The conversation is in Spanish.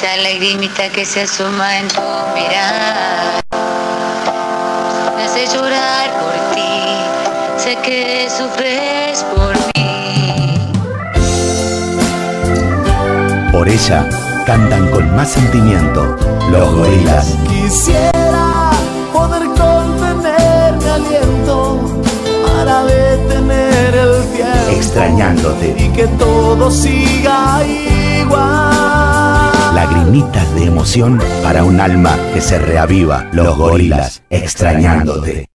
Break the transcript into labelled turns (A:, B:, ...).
A: esa lagrimita que se asoma en tu mirada. Me hace llorar por ti, sé que sufres por mí.
B: Por ella cantan con más sentimiento los gorilas.
C: Quisiera poder contener mi aliento para detener el tiempo.
B: Extrañándote.
C: Y que todo siga igual.
B: De emoción para un alma que se reaviva. Los gorilas, extrañándote.